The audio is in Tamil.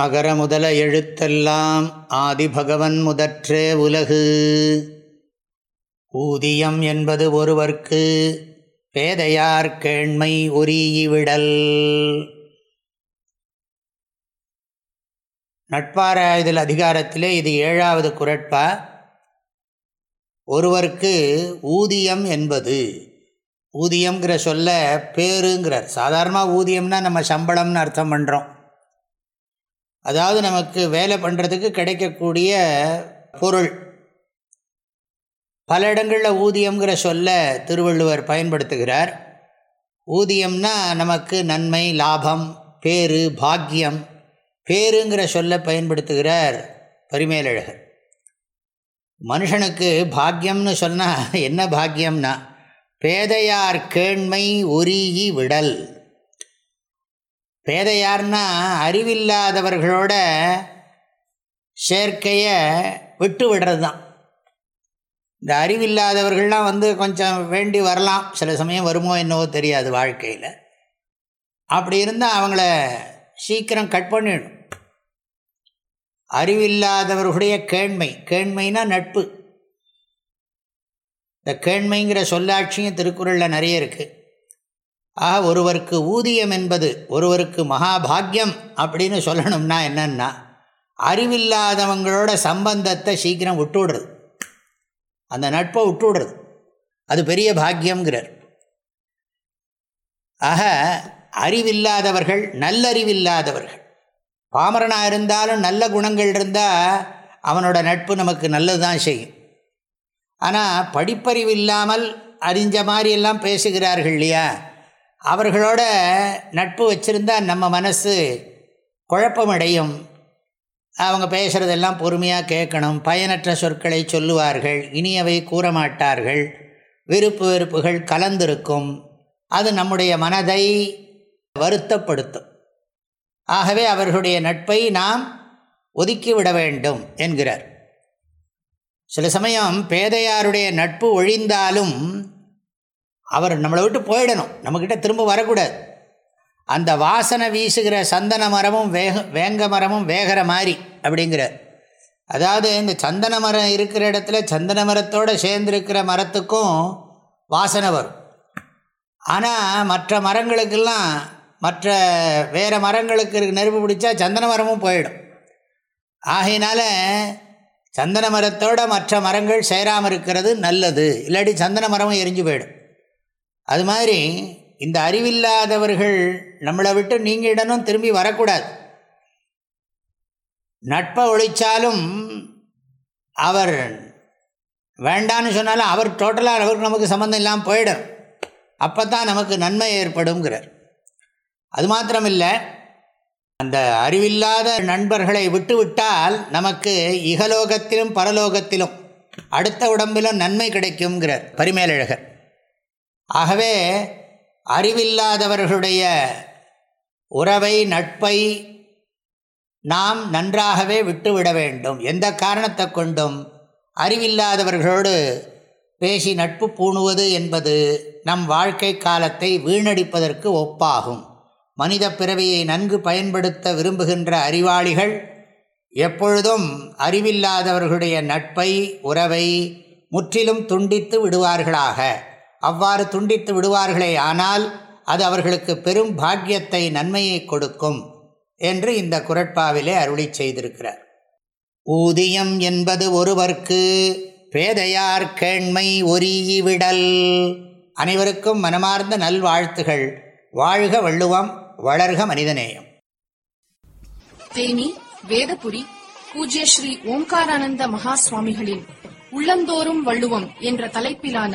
அகர முதல எழுத்தெல்லாம் ஆதிபகவன் முதற்றே உலகு. ஊதியம் என்பது ஒருவர்க்கு பேதையார் கேண்மை உரியவிடல். நட்பாராயுதல் அதிகாரத்திலே இது ஏழாவது குரட்பா. ஒருவருக்கு ஊதியம் என்பது ஊதியங்கிற சொல்ல பேருங்கிறார். சாதாரணமாக ஊதியம்னா நம்ம சம்பளம்னு அர்த்தம் பண்ணுறோம் அதாவது நமக்கு வேலை பண்ணுறதுக்கு கிடைக்கக்கூடிய பொருள். பல இடங்களில் ஊதியங்கிற சொல்ல திருவள்ளுவர் பயன்படுத்துகிறார். ஊதியம்னா நமக்கு நன்மை லாபம் பேரு பாக்கியம். பேருங்கிற சொல்ல பயன்படுத்துகிறார் பரிமேலழகர். மனுஷனுக்கு பாக்கியம்னு சொன்னால் என்ன பாக்கியம்னா பேதையார் கேண்மை ஒரியி விடல். பேதையார்னா அறிவில்லாதவர்களோட சேர்க்கையை விட்டு விடுறது தான் இந்த அறிவில்லாதவர்கள்லாம் வந்து கொஞ்சம் வேண்டி வரலாம். சில சமயம் வருமோ என்னவோ தெரியாது வாழ்க்கையில். அப்படி இருந்தால் அவங்கள சீக்கிரம் கட் பண்ணிடணும். அறிவில்லாதவர்களுடைய கேண்மை. கேண்மைனா நட்பு. இந்த கேண்மைங்கிற சொல்லாட்சியும் திருக்குறளில் நிறைய இருக்குது ஆக ஒருவருக்கு ஊதியம் என்பது ஒருவருக்கு மகாபாகியம் அப்படின்னு சொல்லணும்னா என்னன்னா அறிவில்லாதவங்களோட சம்பந்தத்தை சீக்கிரம் விட்டுவிடுறது. அந்த நட்பை விட்டுவிடுறது. அது பெரிய பாக்கியங்கிறார் ஆக அறிவில்லாதவர்கள் நல்லறிவில்லாதவர்கள். பாமரனாக இருந்தாலும் நல்ல குணங்கள் இருந்தால் அவனோட நட்பு நமக்கு நல்லது தான் செய்யும். ஆனால் படிப்பறிவு இல்லாமல் அறிஞ்ச மாதிரியெல்லாம் பேசுகிறார்கள் இல்லையா? அவர்களோட நட்பு வச்சிருந்தால் நம்ம மனசு குழப்பமடையும். அவங்க பேசுகிறதெல்லாம் பொறுமையாக கேட்கணும். பயனற்ற சொற்களை சொல்லுவார்கள். இனியவை கூறமாட்டார்கள். விருப்பு வெறுப்புகள் கலந்திருக்கும். அது நம்முடைய மனதை வருத்தப்படுத்தும். ஆகவே அவர்களுடைய நட்பை நாம் ஒதுக்கிவிட வேண்டும் என்கிறார். சில சமயம் பேதையாருடைய நட்பு ஒழிந்தாலும் அவர் நம்மளை விட்டு போயிடணும். நம்மக்கிட்ட திரும்ப வரக்கூடாது. அந்த வாசனை வீசுகிற சந்தன மரமும் வேக வேங்க மரமும் வேகிற மாதிரி அப்படிங்கிறார். அதாவது இந்த சந்தன மரம் இருக்கிற இடத்துல சந்தன மரத்தோடு சேர்ந்துருக்கிற மரத்துக்கும் வாசனை வரும். ஆனால் மற்ற மரங்களுக்கெல்லாம் மற்ற வேறு மரங்களுக்கு நெருப்பு பிடிச்சா சந்தன மரமும் போயிடும். ஆகையினால சந்தன மரத்தோட மற்ற மரங்கள் சேராமல் இருக்கிறது நல்லது. இல்லாட்டி சந்தன மரமும் எரிஞ்சு போயிடும். அது மாதிரி இந்த அறிவில்லாதவர்கள் நம்மளை விட்டு நீங்கிடணும் திரும்பி வரக்கூடாது. நட்பை ஒழிச்சாலும் அவர் வேண்டான்னு சொன்னாலும் அவர் டோட்டலாக அவருக்கு நமக்கு சம்மந்தம் இல்லாமல் போயிடும். அப்போ தான் நமக்கு நன்மை ஏற்படுங்கிறார் அது மாத்திரமில்லை அந்த அறிவில்லாத நண்பர்களை விட்டுவிட்டால் நமக்கு இகலோகத்திலும் பரலோகத்திலும் அடுத்த உடம்பிலும் நன்மை கிடைக்குங்கிறார் பரிமேலழகர். ஆகவே அறிவில்லாதவர்களுடைய உறவை நட்பை நாம் நன்றாகவே விட்டுவிட வேண்டும். எந்த காரணத்தை கொண்டும் அறிவில்லாதவர்களோடு பேசி நட்பு பூணுவது என்பது நம் வாழ்க்கை காலத்தை வீணடிப்பதற்கு ஒப்பாகும். மனித பிறவியை நன்கு பயன்படுத்த விரும்புகின்ற அறிவாளிகள் எப்பொழுதும் அறிவில்லாதவர்களுடைய நட்பை உறவை முற்றிலும் துண்டித்து விடுவார்களாக. அவ்வாறு துண்டித்து விடுவார்களே ஆனால் அது அவர்களுக்கு பெரும் பாக்கியத்தை நன்மையை கொடுக்கும் என்று இந்த குரட்பாவிலே அருளி செய்திருக்கிறார். ஊதியம் என்பது ஒருவர்க்கு பேதையார் கேண்மை ஒரீவிடல் அனைவருக்கும் மனமார்ந்த நல்வாழ்த்துகள். வாழ்க வள்ளுவம் வளர்க மனிதநேயம். தேனி வேதபுரி பூஜ்ய ஸ்ரீ ஓம்காரானந்த மகா சுவாமிகளின் உள்ளந்தோறும் வள்ளுவம் என்ற தலைப்பிலான